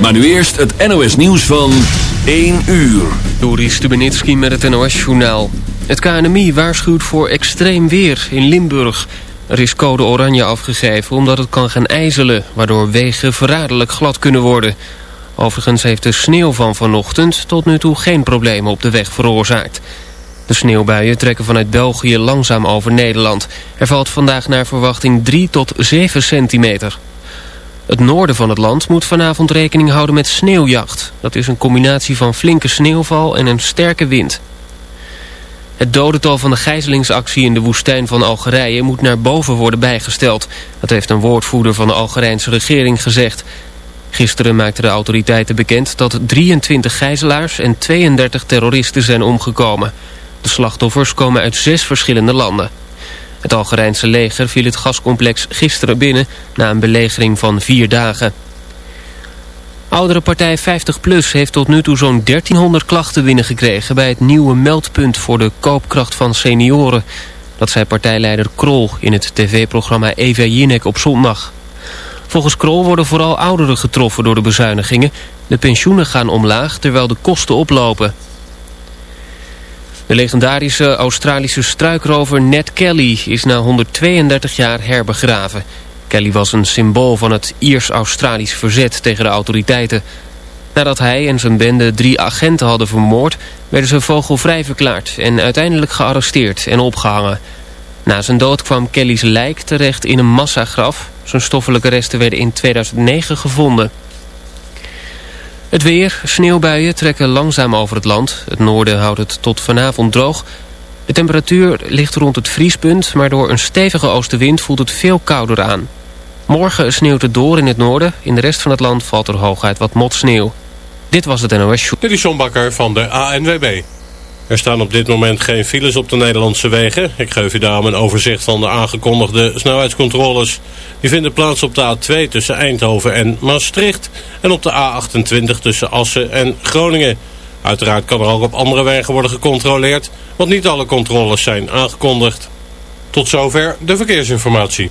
Maar nu eerst het NOS nieuws van 1 uur. Doris Stubenitski met het NOS-journaal. Het KNMI waarschuwt voor extreem weer in Limburg. Er is code oranje afgegeven omdat het kan gaan ijzelen... waardoor wegen verraderlijk glad kunnen worden. Overigens heeft de sneeuw van vanochtend tot nu toe geen problemen op de weg veroorzaakt. De sneeuwbuien trekken vanuit België langzaam over Nederland. Er valt vandaag naar verwachting 3 tot 7 centimeter. Het noorden van het land moet vanavond rekening houden met sneeuwjacht. Dat is een combinatie van flinke sneeuwval en een sterke wind. Het dodental van de gijzelingsactie in de woestijn van Algerije moet naar boven worden bijgesteld. Dat heeft een woordvoerder van de Algerijnse regering gezegd. Gisteren maakten de autoriteiten bekend dat 23 gijzelaars en 32 terroristen zijn omgekomen. De slachtoffers komen uit zes verschillende landen. Het Algerijnse leger viel het gascomplex gisteren binnen... na een belegering van vier dagen. Oudere partij 50PLUS heeft tot nu toe zo'n 1300 klachten binnengekregen... bij het nieuwe meldpunt voor de koopkracht van senioren. Dat zei partijleider Krol in het tv-programma Eva Jinek op zondag. Volgens Krol worden vooral ouderen getroffen door de bezuinigingen. De pensioenen gaan omlaag terwijl de kosten oplopen. De legendarische Australische struikrover Ned Kelly is na 132 jaar herbegraven. Kelly was een symbool van het Iers-Australisch verzet tegen de autoriteiten. Nadat hij en zijn bende drie agenten hadden vermoord... werden ze vogelvrij verklaard en uiteindelijk gearresteerd en opgehangen. Na zijn dood kwam Kelly's lijk terecht in een massagraf. Zijn stoffelijke resten werden in 2009 gevonden. Het weer, sneeuwbuien trekken langzaam over het land. Het noorden houdt het tot vanavond droog. De temperatuur ligt rond het vriespunt, maar door een stevige oostenwind voelt het veel kouder aan. Morgen sneeuwt het door in het noorden. In de rest van het land valt er hooguit wat motsneeuw. Dit was het NOS Show. Dit is Bakker van de ANWB. Er staan op dit moment geen files op de Nederlandse wegen. Ik geef u daarom een overzicht van de aangekondigde snelheidscontroles. Die vinden plaats op de A2 tussen Eindhoven en Maastricht... en op de A28 tussen Assen en Groningen. Uiteraard kan er ook op andere wegen worden gecontroleerd... want niet alle controles zijn aangekondigd. Tot zover de verkeersinformatie.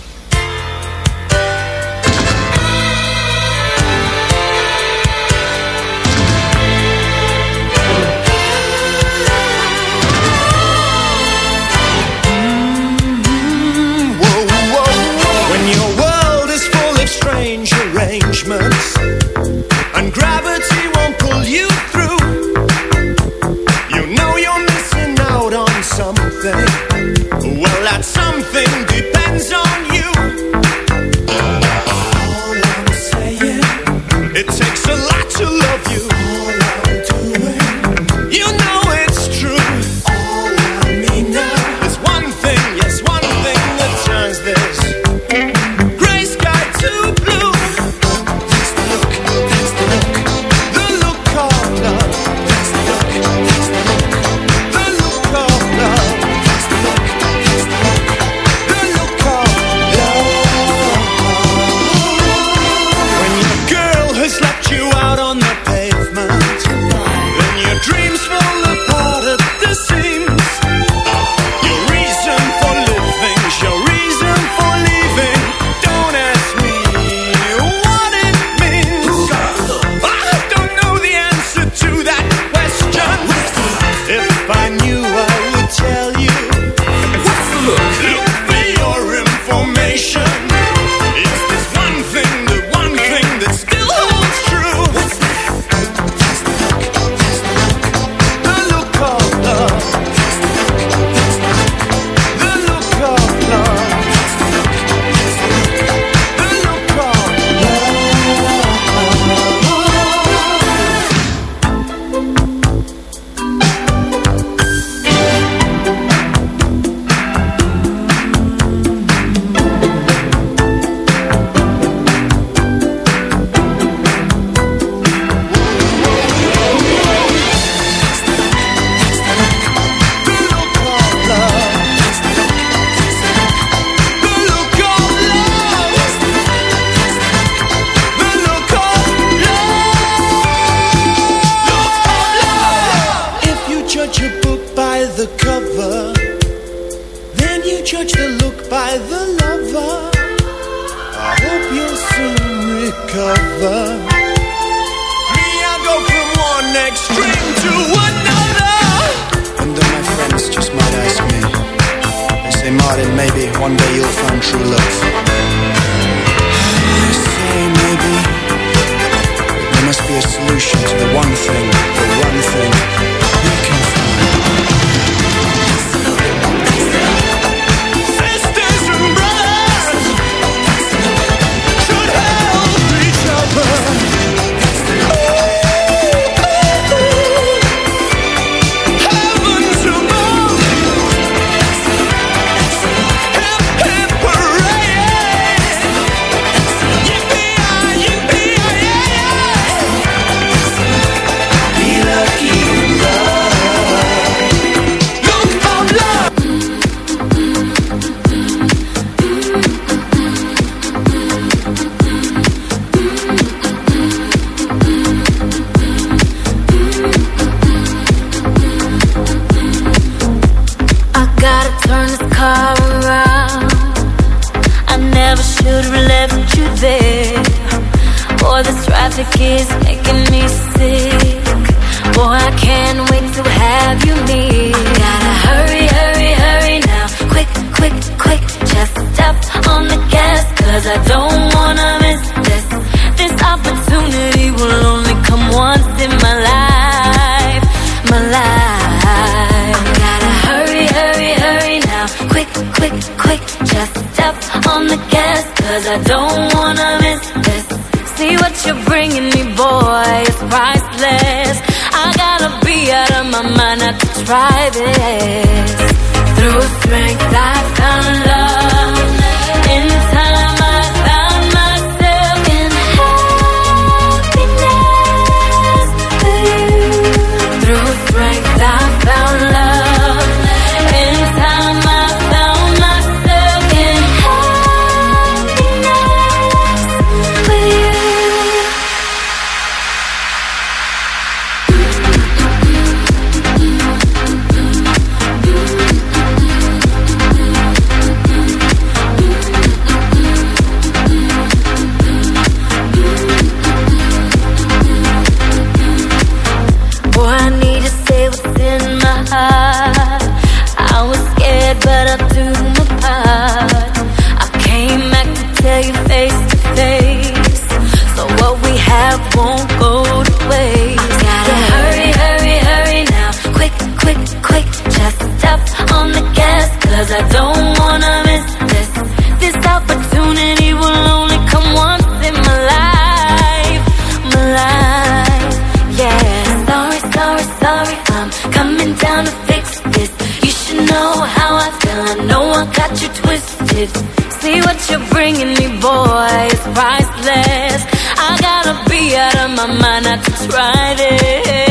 Cause I don't wanna miss this. This opportunity will only come once in my life. My life, yeah. Sorry, sorry, sorry. I'm coming down to fix this. You should know how I feel. I know I got you twisted. See what you're bringing me, boy. It's priceless. I gotta be out of my mind not to try this.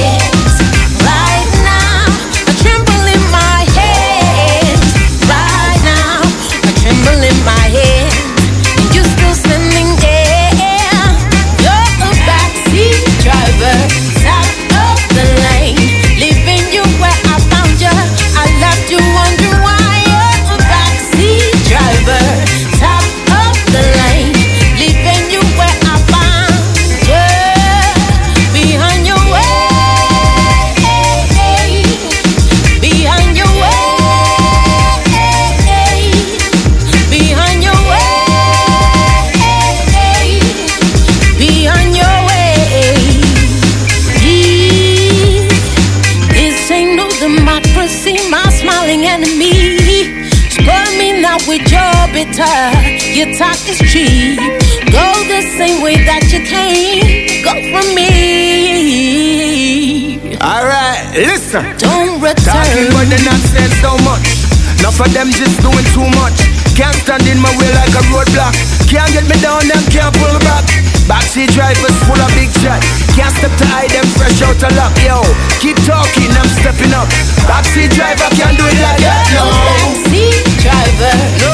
talking, but they not saying so much. Enough for them just doing too much. Can't stand in my way like a roadblock. Can't get me down, them can't pull back. Backseat drivers full of big chat. Can't step to hide them fresh out of luck, yo. Keep talking, I'm stepping up. Backseat driver can't do it like that, no. Backseat driver, no.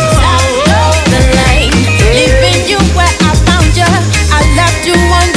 stop the lane. Leaving you where I found you, I loved you once.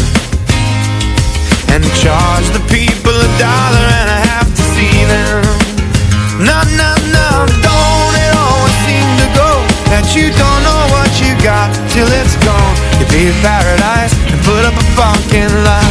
charge the people a dollar and a half to see them. No, no, no, don't it always seem to go that you don't know what you got till it's gone. You pay paradise and put up a fucking line.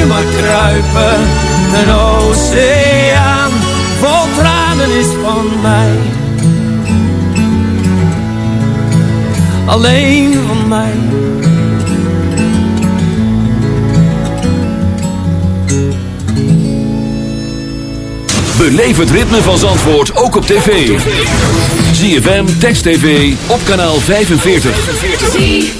nu maar kruipen, een oceaan vol tranen is van mij. Alleen van mij. Beleef het ritme van Zandvoort ook op tv. ZFM, Text TV, op kanaal 45.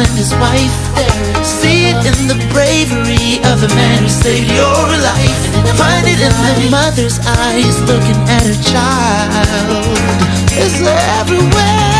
and his wife there. See it in the bravery of the man who saved your life. Find it in the mother's eyes looking at her child. It's everywhere.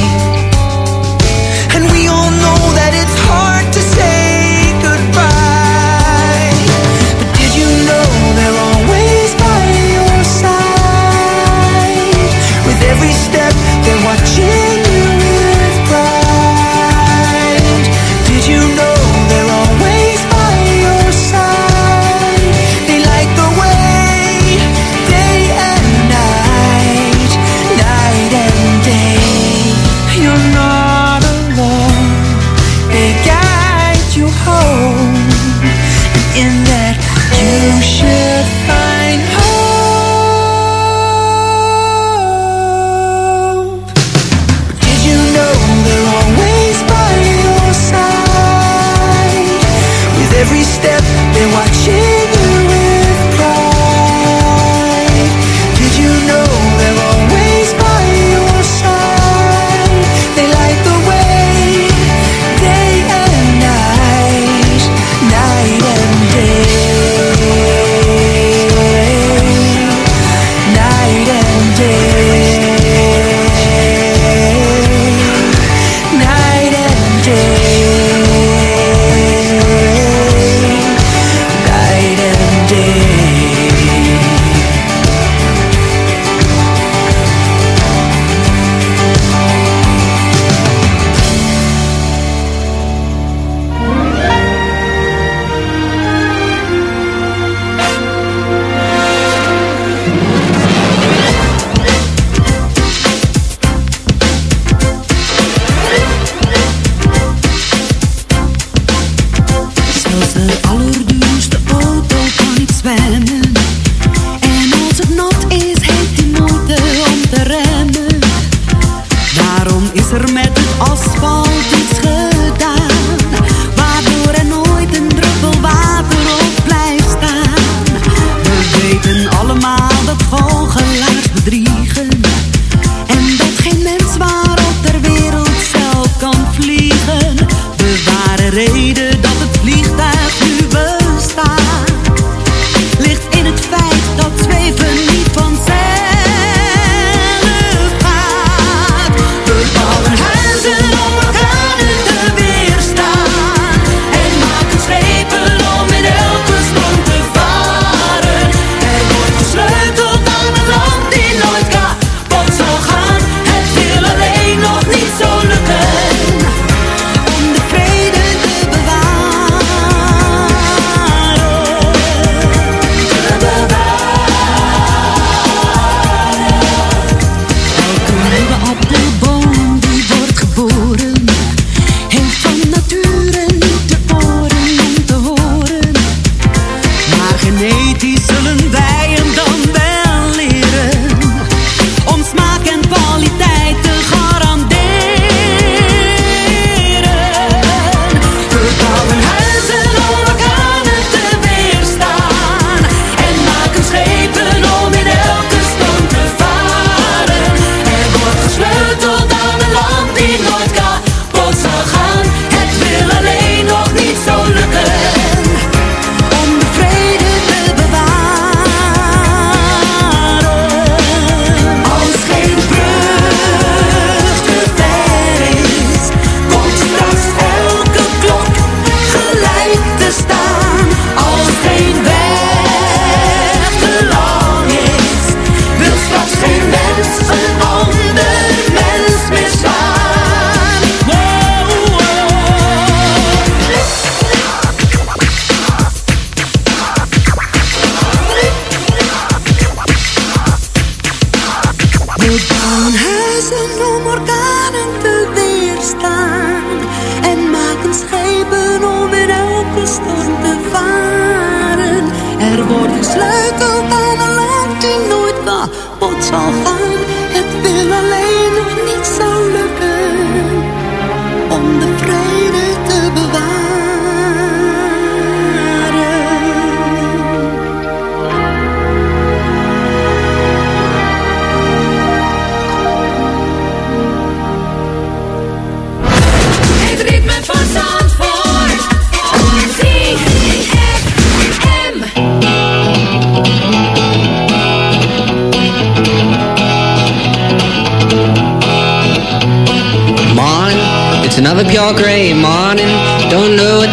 the Friday.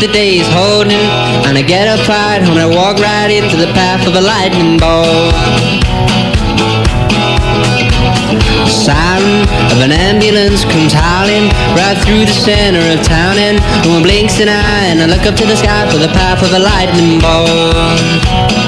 the day's holding. And I get up right when I walk right into the path of a lightning bolt. Siren of an ambulance comes howling Right through the center of town And one blinks an eye And I look up to the sky for the path of a lightning bolt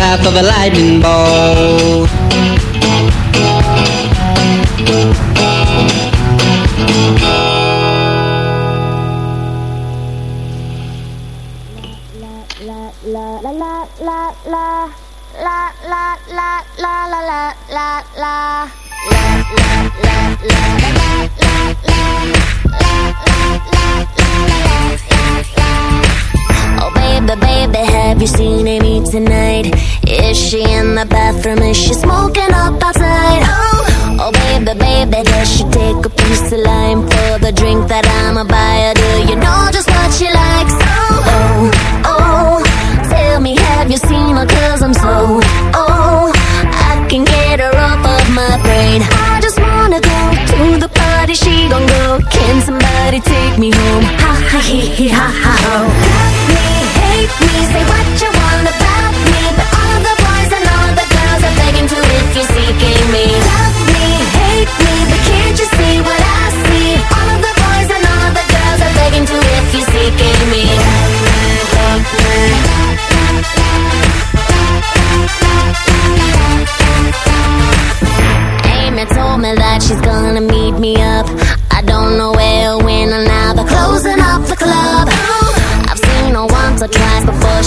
path of a lightning bolt.